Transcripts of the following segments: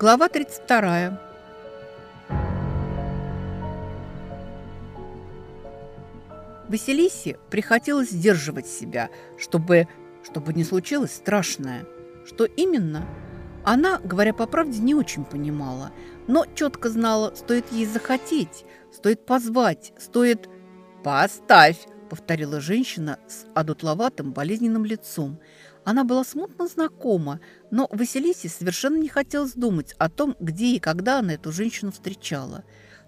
Глава 32. Василисе приходилось сдерживать себя, чтобы, чтобы не случилось страшное. Что именно? Она, говоря по правде, не очень понимала, но четко знала, стоит ей захотеть, стоит позвать, стоит... «Поставь!» – повторила женщина с одутловатым болезненным лицом. Она была смутно знакома, но Василисе совершенно не хотелось думать о том, где и когда она эту женщину встречала.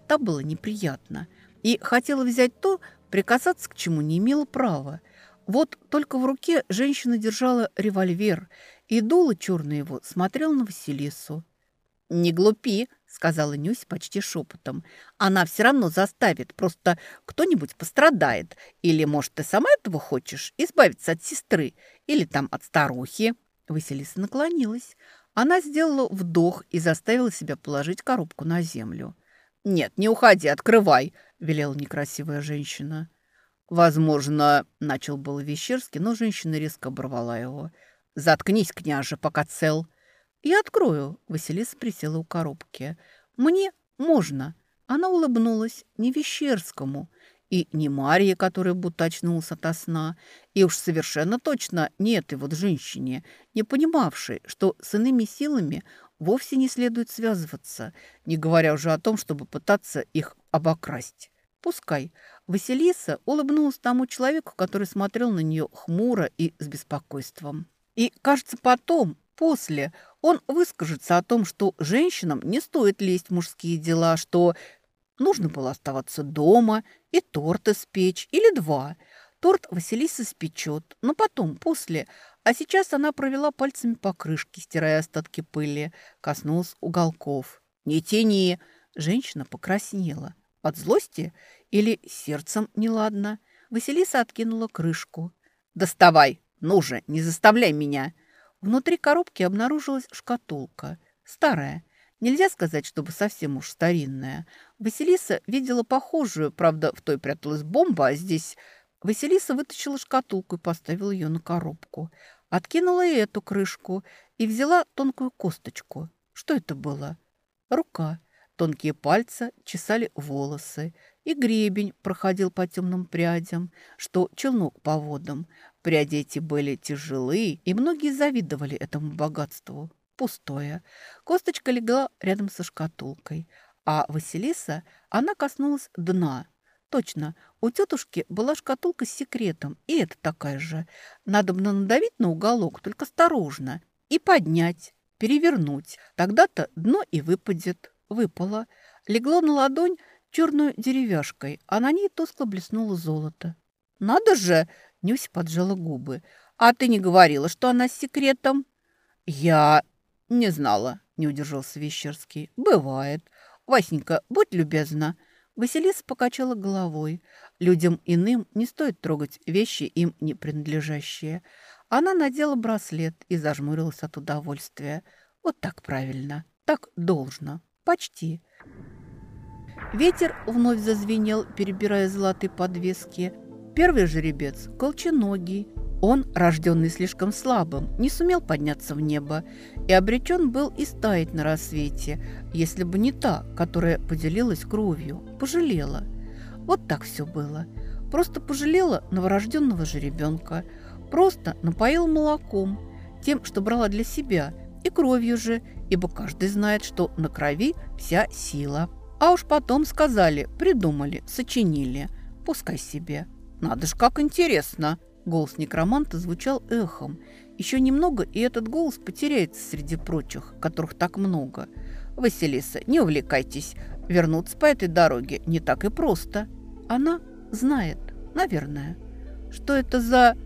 Та было неприятно. И хотела взять то, прикасаться к чему не имела права. Вот только в руке женщина держала револьвер, и дуло черное его смотрел на Василису. «Не глупи», — сказала Нюсь почти шепотом. «Она все равно заставит, просто кто-нибудь пострадает. Или, может, ты сама этого хочешь, избавиться от сестры, или там от старухи». Василиса наклонилась. Она сделала вдох и заставила себя положить коробку на землю. «Нет, не уходи, открывай», — велела некрасивая женщина. «Возможно, — начал был Вещерский, но женщина резко оборвала его. Заткнись, княже, пока цел». «Я открою», — Василиса присела у коробки. «Мне можно». Она улыбнулась не Вещерскому и не Марье, которая будто очнулась ото сна, и уж совершенно точно не этой вот женщине, не понимавшей, что с иными силами вовсе не следует связываться, не говоря уже о том, чтобы пытаться их обокрасть. Пускай. Василиса улыбнулась тому человеку, который смотрел на нее хмуро и с беспокойством. И, кажется, потом, после, он выскажется о том, что женщинам не стоит лезть в мужские дела, что нужно было оставаться дома и торт испечь или два. Торт Василиса спечет, но потом, после. А сейчас она провела пальцами по крышке, стирая остатки пыли, коснулась уголков. «Не тяни!» Женщина покраснела. От злости или сердцем неладно? Василиса откинула крышку. «Доставай! Ну же, не заставляй меня!» Внутри коробки обнаружилась шкатулка. Старая. Нельзя сказать, чтобы совсем уж старинная. Василиса видела похожую, правда, в той пряталась бомба, а здесь... Василиса вытащила шкатулку и поставила ее на коробку. Откинула и эту крышку и взяла тонкую косточку. Что это было? Рука. Тонкие пальцы чесали волосы, и гребень проходил по темным прядям, что челнок по водам. Пряди эти были тяжелые, и многие завидовали этому богатству. Пустое. Косточка легла рядом со шкатулкой, а Василиса, она коснулась дна. Точно, у тетушки была шкатулка с секретом, и это такая же. Надо бы надавить на уголок, только осторожно, и поднять, перевернуть. Тогда-то дно и выпадет выпало, легло на ладонь черную деревяшкой, а на ней тускло блеснуло золото. «Надо же!» — Нюся поджала губы. «А ты не говорила, что она с секретом?» «Я не знала», — не удержался Вещерский. «Бывает. Васенька, будь любезна». Василиса покачала головой. Людям иным не стоит трогать вещи, им не принадлежащие. Она надела браслет и зажмурилась от удовольствия. Вот так правильно, так должно. Почти. Ветер вновь зазвенел, перебирая золотые подвески. Первый жеребец – колченогий. Он, рожденный слишком слабым, не сумел подняться в небо и обречен был истаять на рассвете, если бы не та, которая поделилась кровью, пожалела. Вот так все было. Просто пожалела новорожденного жеребенка, просто напоила молоком, тем, что брала для себя, и кровью же, ибо каждый знает, что на крови вся сила. А уж потом сказали, придумали, сочинили. Пускай себе. Надо ж, как интересно. Голос некроманта звучал эхом. Еще немного, и этот голос потеряется среди прочих, которых так много. Василиса, не увлекайтесь. Вернуться по этой дороге не так и просто. Она знает, наверное. Что это за...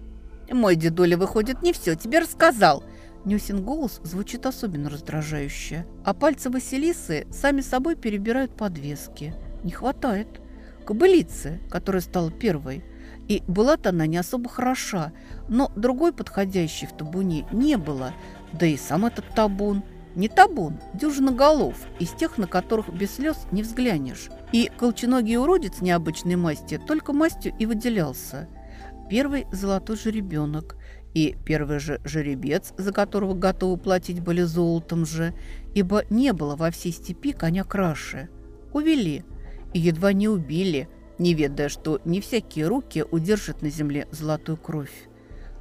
Мой дедуля, выходит, не все тебе рассказал. Нюсин голос звучит особенно раздражающе, а пальцы Василисы сами собой перебирают подвески. Не хватает. Кобылицы, которая стала первой. И была-то она не особо хороша, но другой подходящей в табуне не было. Да и сам этот табун. Не табун, дюжина голов, из тех, на которых без слез не взглянешь. И колченогий уродец необычной масти только мастью и выделялся. Первый золотой жеребенок – И первый же жеребец, за которого готовы платить были золотом же, ибо не было во всей степи коня краше. Увели и едва не убили, не ведая, что не всякие руки удержат на земле золотую кровь.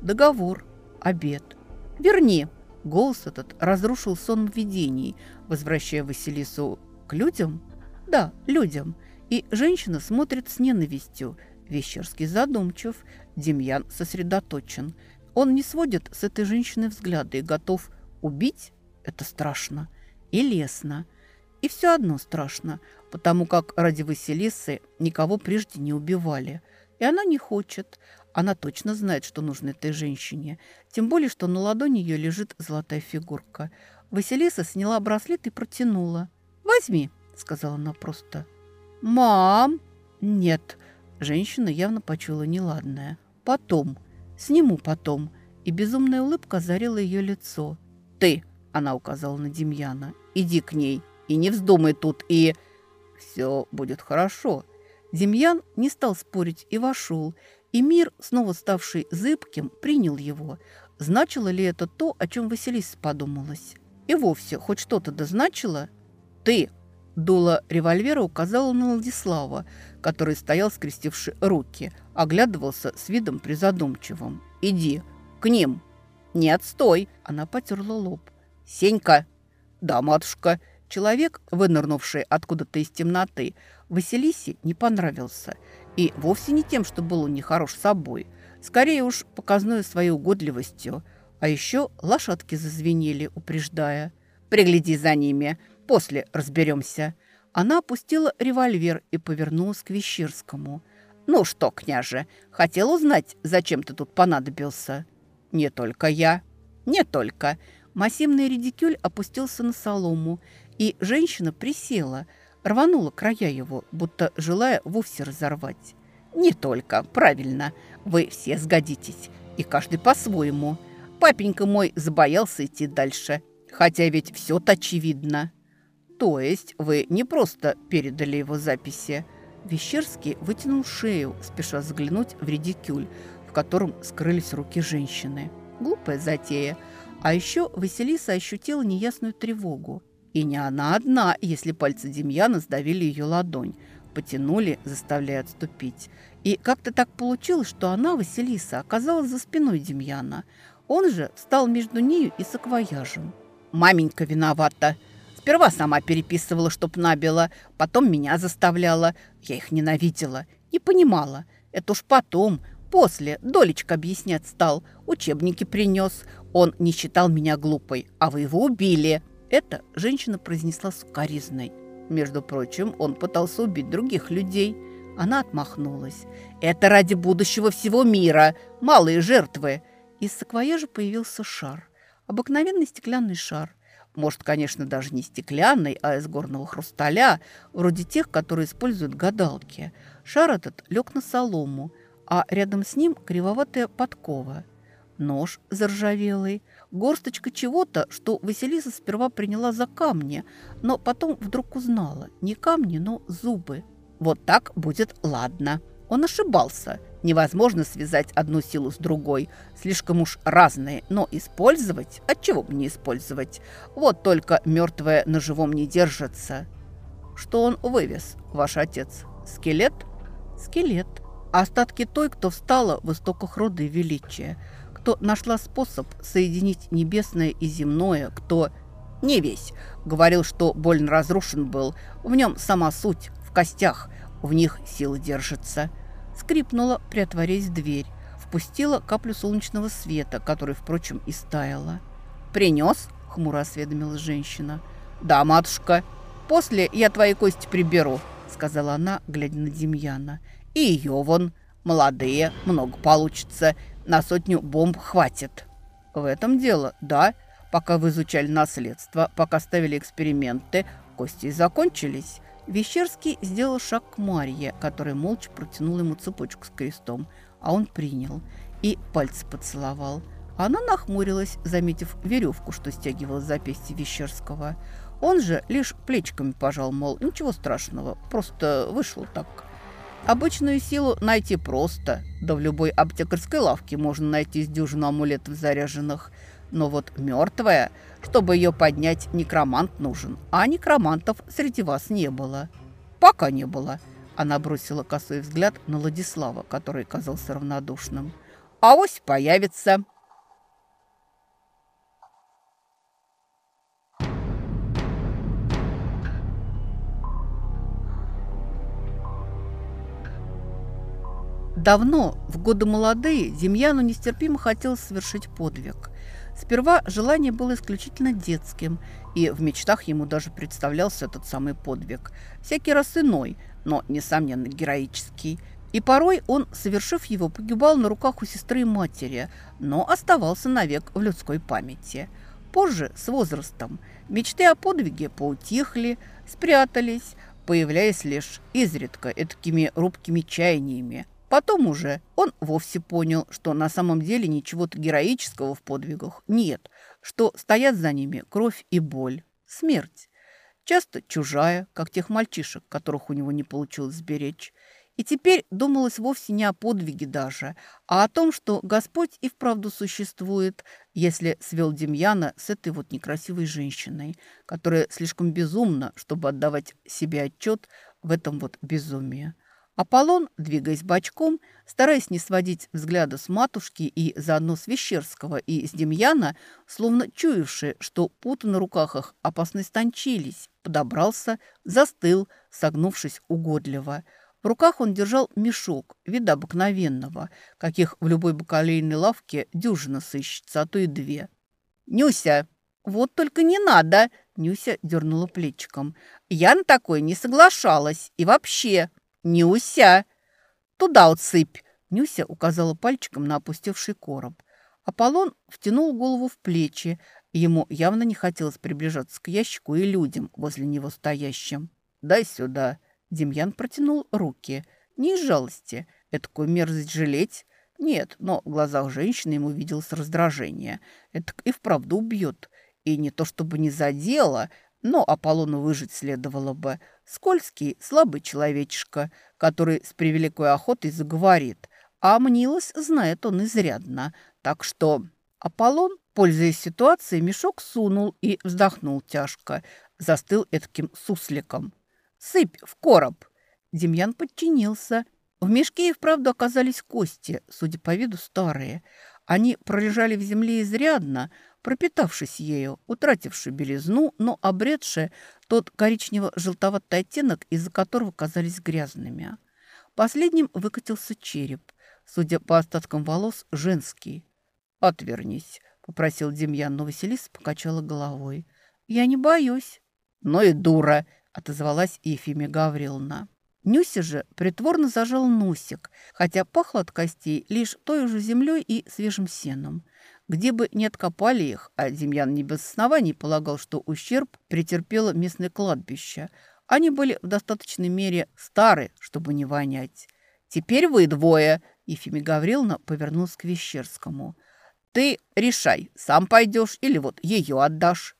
Договор, обед. Верни. Голос этот разрушил сон видений, возвращая Василису к людям? Да, людям. И женщина смотрит с ненавистью. Вещерский задумчив, Демьян сосредоточен. Он не сводит с этой женщины взгляда и готов убить? Это страшно и лестно. И все одно страшно, потому как ради Василисы никого прежде не убивали. И она не хочет. Она точно знает, что нужно этой женщине. Тем более, что на ладони ее лежит золотая фигурка. Василиса сняла браслет и протянула. «Возьми», — сказала она просто. «Мам!» «Нет». Женщина явно почула неладное. «Потом. Сниму потом». И безумная улыбка озарила ее лицо. «Ты!» — она указала на Демьяна. «Иди к ней и не вздумай тут и...» «Все будет хорошо». Демьян не стал спорить и вошел, и мир, снова ставший зыбким, принял его. Значило ли это то, о чем Василиса подумалась? И вовсе хоть что-то дозначило? «Ты!» Дуло револьвера указала на Владислава, который стоял, скрестивши руки, оглядывался с видом призадумчивым. «Иди, к ним!» «Нет, стой!» Она потерла лоб. «Сенька!» «Да, матушка!» Человек, вынырнувший откуда-то из темноты, Василисе не понравился. И вовсе не тем, что был он нехорош собой. Скорее уж показной своей угодливостью. А еще лошадки зазвенели, упреждая. «Пригляди за ними, после разберемся». Она опустила револьвер и повернулась к Вещерскому. «Ну что, княже, хотел узнать, зачем ты тут понадобился?» «Не только я». «Не только». Массивный редикюль опустился на солому, и женщина присела, рванула края его, будто желая вовсе разорвать. «Не только, правильно, вы все сгодитесь, и каждый по-своему. Папенька мой забоялся идти дальше, хотя ведь все-то очевидно». «То есть вы не просто передали его записи?» Вещерский вытянул шею, спеша заглянуть в редикюль, в котором скрылись руки женщины. Глупая затея. А еще Василиса ощутила неясную тревогу. И не она одна, если пальцы Демьяна сдавили ее ладонь, потянули, заставляя отступить. И как-то так получилось, что она, Василиса, оказалась за спиной Демьяна. Он же стал между нею и саквояжем. «Маменька виновата!» Сперва сама переписывала, чтоб набила, потом меня заставляла. Я их ненавидела, не понимала. Это уж потом, после, Долечка объяснять стал. Учебники принес. Он не считал меня глупой, а вы его убили. Это женщина произнесла сукоризной. Между прочим, он пытался убить других людей. Она отмахнулась. «Это ради будущего всего мира! Малые жертвы!» Из саквояжа появился шар. Обыкновенный стеклянный шар. Может, конечно, даже не стеклянный, а из горного хрусталя, вроде тех, которые используют гадалки. Шар этот лег на солому, а рядом с ним кривоватая подкова. Нож заржавелый, горсточка чего-то, что Василиса сперва приняла за камни, но потом вдруг узнала. Не камни, но зубы. Вот так будет ладно. Он ошибался. Невозможно связать одну силу с другой. Слишком уж разные, но использовать? Отчего бы не использовать? Вот только мертвое на живом не держится. Что он вывез, ваш отец? Скелет? Скелет. Остатки той, кто встала в истоках рода и величия – кто нашла способ соединить небесное и земное, кто не весь. Говорил, что больно разрушен был. В нем сама суть, в костях, в них силы держатся. Скрипнула, приотворяясь дверь. Впустила каплю солнечного света, который, впрочем, и стаяла. «Принес?» – хмуро осведомилась женщина. «Да, матушка. После я твои кости приберу», – сказала она, глядя на Демьяна. «И ее вон. Молодые, много получится. На сотню бомб хватит. В этом дело, да. Пока вы изучали наследство, пока ставили эксперименты, кости закончились. Вещерский сделал шаг к Марье, которая молча протянула ему цепочку с крестом, а он принял и пальцы поцеловал. Она нахмурилась, заметив веревку, что стягивала запястье Вещерского. Он же лишь плечиками пожал, мол, ничего страшного, просто вышло так. Обычную силу найти просто. Да в любой аптекарской лавке можно найти с дюжину амулетов заряженных. Но вот мертвая, чтобы ее поднять, некромант нужен. А некромантов среди вас не было. Пока не было. Она бросила косой взгляд на Владислава, который казался равнодушным. А ось появится. Давно, в годы молодые, Демьяну нестерпимо хотелось совершить подвиг. Сперва желание было исключительно детским, и в мечтах ему даже представлялся этот самый подвиг. Всякий раз иной, но, несомненно, героический. И порой он, совершив его, погибал на руках у сестры и матери, но оставался навек в людской памяти. Позже, с возрастом, мечты о подвиге поутихли, спрятались, появляясь лишь изредка такими рубкими чаяниями – Потом уже он вовсе понял, что на самом деле ничего-то героического в подвигах нет, что стоят за ними кровь и боль, смерть. Часто чужая, как тех мальчишек, которых у него не получилось сберечь. И теперь думалось вовсе не о подвиге даже, а о том, что Господь и вправду существует, если свел Демьяна с этой вот некрасивой женщиной, которая слишком безумна, чтобы отдавать себе отчет в этом вот безумии. Аполлон, двигаясь бочком, стараясь не сводить взгляда с матушки и заодно с Вещерского и с Демьяна, словно чуявший, что путы на руках их опасно стончились, подобрался, застыл, согнувшись угодливо. В руках он держал мешок, вида обыкновенного, каких в любой бакалейной лавке дюжина сыщется, а то и две. «Нюся!» «Вот только не надо!» Нюся дернула плечиком. «Я на такое не соглашалась. И вообще...» «Нюся! Туда отсыпь!» Нюся указала пальчиком на опустевший короб. Аполлон втянул голову в плечи. Ему явно не хотелось приближаться к ящику и людям, возле него стоящим. «Дай сюда!» Демьян протянул руки. Не из жалости. Этакую мерзость жалеть? Нет, но в глазах женщины ему виделось раздражение. Это и вправду убьет. И не то чтобы не задело, но Аполлону выжить следовало бы. Скользкий, слабый человечишка, который с превеликой охотой заговорит. А мнилось, знает он изрядно. Так что Аполлон, пользуясь ситуацией, мешок сунул и вздохнул тяжко. Застыл этким сусликом. «Сыпь в короб!» Демьян подчинился. В мешке и вправду оказались кости, судя по виду старые. Они пролежали в земле изрядно, пропитавшись ею, утративши белизну, но обретшие тот коричнево-желтоватый оттенок, из-за которого казались грязными. Последним выкатился череп, судя по остаткам волос, женский. «Отвернись», — попросил Демьян, но Василиса покачала головой. «Я не боюсь». «Ну и дура», — отозвалась Ефимия Гавриловна. Нюся же притворно зажал носик, хотя пахло от костей лишь той же землей и свежим сеном. Где бы ни откопали их, а Демьян не без оснований полагал, что ущерб претерпело местное кладбище, они были в достаточной мере стары, чтобы не вонять. «Теперь вы двое!» – Ефимия Гавриловна повернулась к Вещерскому. «Ты решай, сам пойдешь или вот ее отдашь».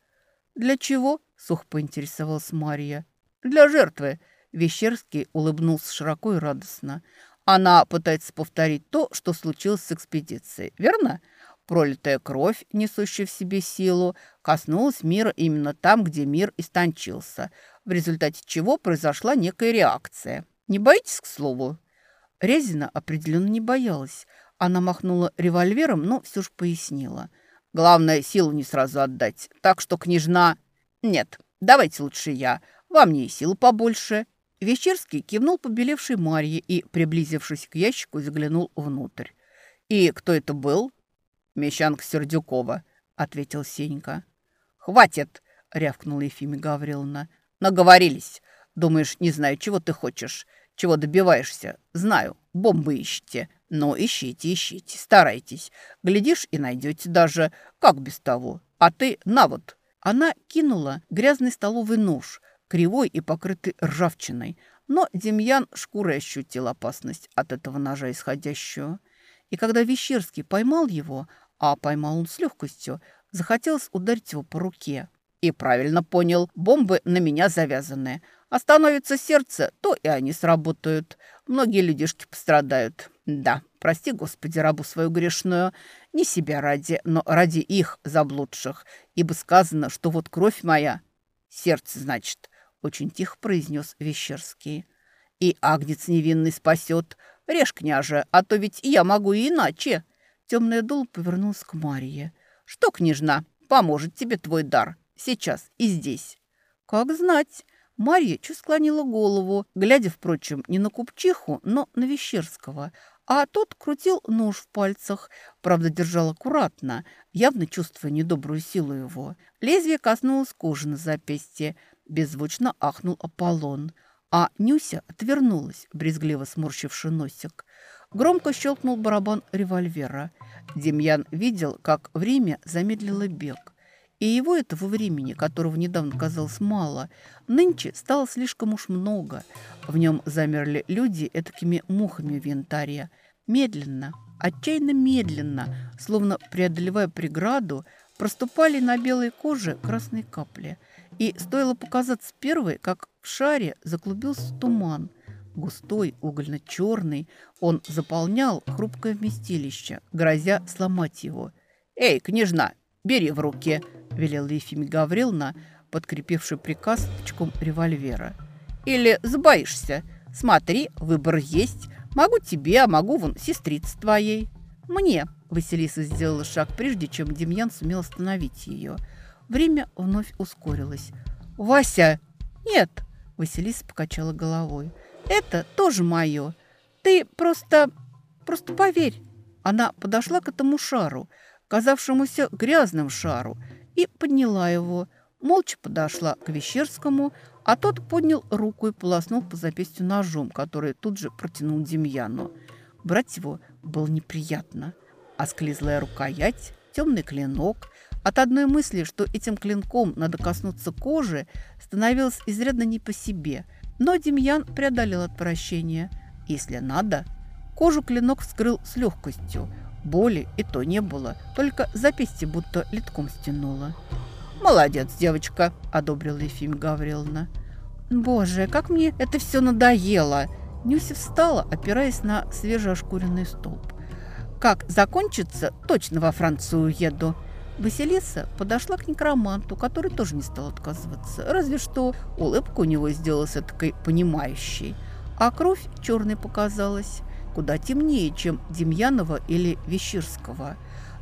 «Для чего?» – сухо поинтересовалась Мария. «Для жертвы», Вещерский улыбнулся широко и радостно. Она пытается повторить то, что случилось с экспедицией, верно? Пролитая кровь, несущая в себе силу, коснулась мира именно там, где мир истончился, в результате чего произошла некая реакция. Не боитесь, к слову? Резина определенно не боялась. Она махнула револьвером, но все же пояснила. Главное, силу не сразу отдать. Так что, княжна... Нет, давайте лучше я. Вам мне и сил побольше. Вечерский кивнул побелевшей Марье и, приблизившись к ящику, заглянул внутрь. «И кто это был?» «Мещанка Сердюкова», — ответил Сенька. «Хватит!» — рявкнула Ефимия Гавриловна. «Наговорились. Думаешь, не знаю, чего ты хочешь, чего добиваешься. Знаю, бомбы ищете. Но ищите, ищите, старайтесь. Глядишь и найдете даже. Как без того? А ты на вот!» Она кинула грязный столовый нож — кривой и покрытый ржавчиной, но Демьян шкурой ощутил опасность от этого ножа исходящую. И когда Вещерский поймал его, а поймал он с легкостью, захотелось ударить его по руке. И правильно понял, бомбы на меня завязаны. Остановится сердце, то и они сработают. Многие людишки пострадают. Да, прости, Господи, рабу свою грешную. Не себя ради, но ради их заблудших. Ибо сказано, что вот кровь моя... Сердце, значит, очень тихо произнес Вещерский. И агнец невинный спасет. Режь, княже, а то ведь я могу и иначе. Темная дул повернулась к Марье. Что, княжна, поможет тебе твой дар. Сейчас и здесь. Как знать. Марья чуть склонила голову, глядя, впрочем, не на купчиху, но на Вещерского, а тот крутил нож в пальцах, правда, держал аккуратно, явно чувствуя недобрую силу его. Лезвие коснулось кожи на запястье, беззвучно ахнул Аполлон, а Нюся отвернулась, брезгливо сморщивший носик. Громко щелкнул барабан револьвера. Демьян видел, как время замедлило бег. И его этого времени, которого недавно казалось мало, нынче стало слишком уж много. В нем замерли люди этакими мухами в янтаре. Медленно, отчаянно медленно, словно преодолевая преграду, проступали на белой коже красные капли. И стоило показаться первой, как в шаре заклубился туман. Густой, угольно-черный, он заполнял хрупкое вместилище, грозя сломать его. «Эй, княжна, бери в руки!» велела Ефимия Гавриловна, подкрепивший приказ тычком револьвера. «Или сбоишься? Смотри, выбор есть. Могу тебе, а могу вон сестрице твоей». «Мне», – Василиса сделала шаг, прежде чем Демьян сумел остановить ее. Время вновь ускорилось. «Вася!» «Нет», – Василиса покачала головой. «Это тоже мое. Ты просто... просто поверь». Она подошла к этому шару, казавшемуся грязным шару, и подняла его. Молча подошла к Вещерскому, а тот поднял руку и полоснул по запястью ножом, который тут же протянул Демьяну. Брать его было неприятно. Осклизлая рукоять, темный клинок. От одной мысли, что этим клинком надо коснуться кожи, становилось изрядно не по себе. Но Демьян преодолел отвращение. Если надо, кожу клинок вскрыл с легкостью – Боли и то не было, только запястье будто литком стянуло. «Молодец, девочка!» – одобрила Ефимия Гавриловна. «Боже, как мне это все надоело!» Нюся встала, опираясь на свежеошкуренный столб. «Как закончится, точно во Францию еду!» Василиса подошла к некроманту, который тоже не стал отказываться. Разве что улыбка у него сделалась такой понимающей. А кровь черной показалась куда темнее, чем Демьянова или Вещирского.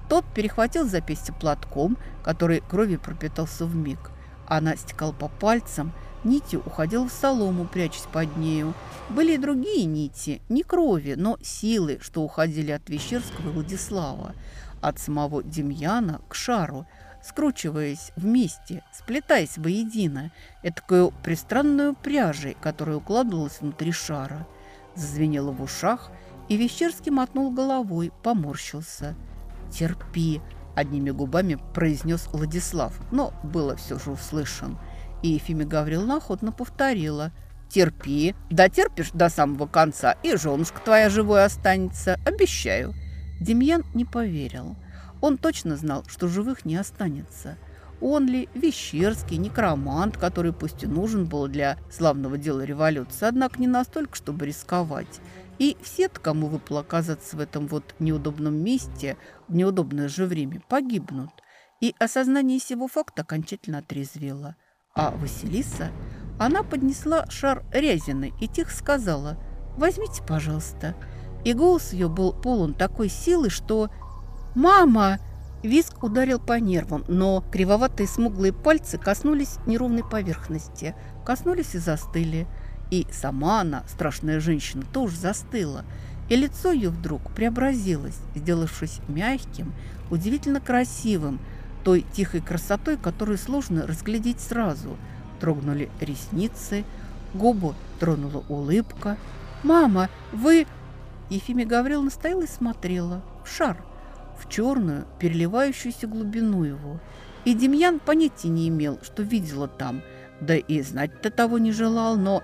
Тот перехватил запястье платком, который кровью пропитался в миг. Она стекала по пальцам, нитью уходила в солому, прячась под нею. Были и другие нити, не крови, но силы, что уходили от Вещерского и Владислава, от самого Демьяна к шару, скручиваясь вместе, сплетаясь воедино, этакую пристранную пряжей, которая укладывалась внутри шара. Зазвенело в ушах, и Вещерский мотнул головой, поморщился. «Терпи!» – одними губами произнес Владислав, но было все же услышан. И Ефимия Гавриловна охотно повторила. «Терпи! Дотерпишь до самого конца, и женушка твоя живой останется, обещаю!» Демьян не поверил. Он точно знал, что живых не останется. Он ли Вещерский, некромант, который пусть и нужен был для славного дела революции, однако не настолько, чтобы рисковать. И все, кому выпало оказаться в этом вот неудобном месте, в неудобное же время, погибнут. И осознание сего факта окончательно отрезвело. А Василиса, она поднесла шар Рязины и тихо сказала «Возьмите, пожалуйста». И голос ее был полон такой силы, что «Мама!» Виск ударил по нервам, но кривоватые смуглые пальцы коснулись неровной поверхности, коснулись и застыли – и сама она, страшная женщина, тоже застыла. И лицо ее вдруг преобразилось, сделавшись мягким, удивительно красивым, той тихой красотой, которую сложно разглядеть сразу. Трогнули ресницы, губу тронула улыбка. «Мама, вы...» Ефимия Гавриловна стояла и смотрела в шар, в черную, переливающуюся глубину его. И Демьян понятия не имел, что видела там, да и знать-то того не желал, но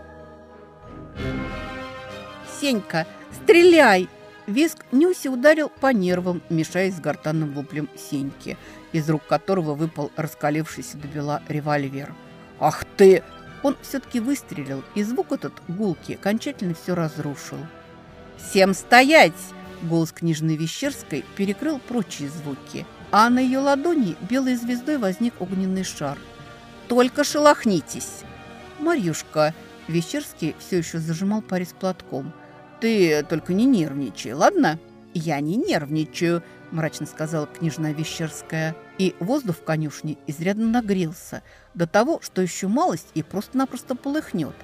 «Сенька, стреляй!» Виск Нюси ударил по нервам, мешаясь с гортанным воплем Сеньки, из рук которого выпал раскалившийся до бела револьвер. «Ах ты!» Он все-таки выстрелил, и звук этот гулки окончательно все разрушил. «Всем стоять!» Голос книжной Вещерской перекрыл прочие звуки, а на ее ладони белой звездой возник огненный шар. «Только шелохнитесь!» «Марьюшка!» Вещерский все еще зажимал Парис платком. «Ты только не нервничай, ладно?» «Я не нервничаю», – мрачно сказала княжна Вещерская. И воздух в конюшне изрядно нагрелся, до того, что еще малость и просто-напросто полыхнет.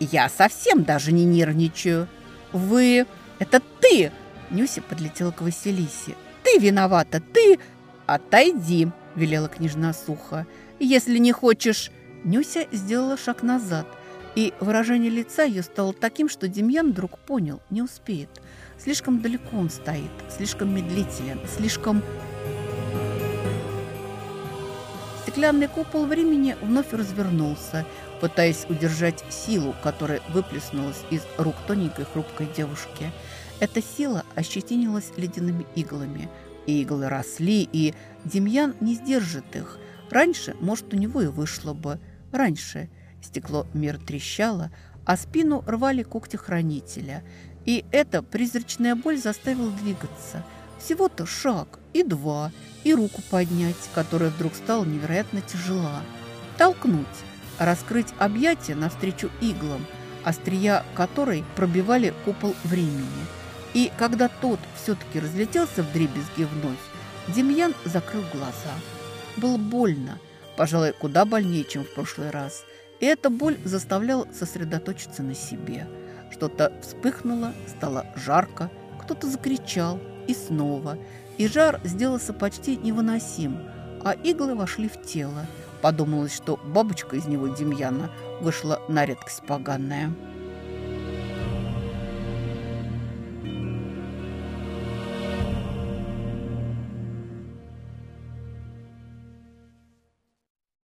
«Я совсем даже не нервничаю!» «Вы... Это ты!» Нюся подлетела к Василисе. «Ты виновата! Ты...» «Отойди!» – велела княжна сухо. «Если не хочешь...» Нюся сделала шаг назад, и выражение лица ее стало таким, что Демьян вдруг понял, не успеет. Слишком далеко он стоит, слишком медлителен, слишком... Стеклянный купол времени вновь развернулся, пытаясь удержать силу, которая выплеснулась из рук тоненькой хрупкой девушки. Эта сила ощетинилась ледяными иглами. И иглы росли, и Демьян не сдержит их. Раньше, может, у него и вышло бы. Раньше – Стекло мир трещало, а спину рвали когти хранителя. И эта призрачная боль заставила двигаться. Всего-то шаг и два, и руку поднять, которая вдруг стала невероятно тяжела. Толкнуть, раскрыть объятия навстречу иглам, острия которой пробивали купол времени. И когда тот все-таки разлетелся в дребезги вновь, Демьян закрыл глаза. Было больно, пожалуй, куда больнее, чем в прошлый раз – и эта боль заставляла сосредоточиться на себе. Что-то вспыхнуло, стало жарко, кто-то закричал, и снова. И жар сделался почти невыносим, а иглы вошли в тело. Подумалось, что бабочка из него Демьяна вышла на редкость поганая.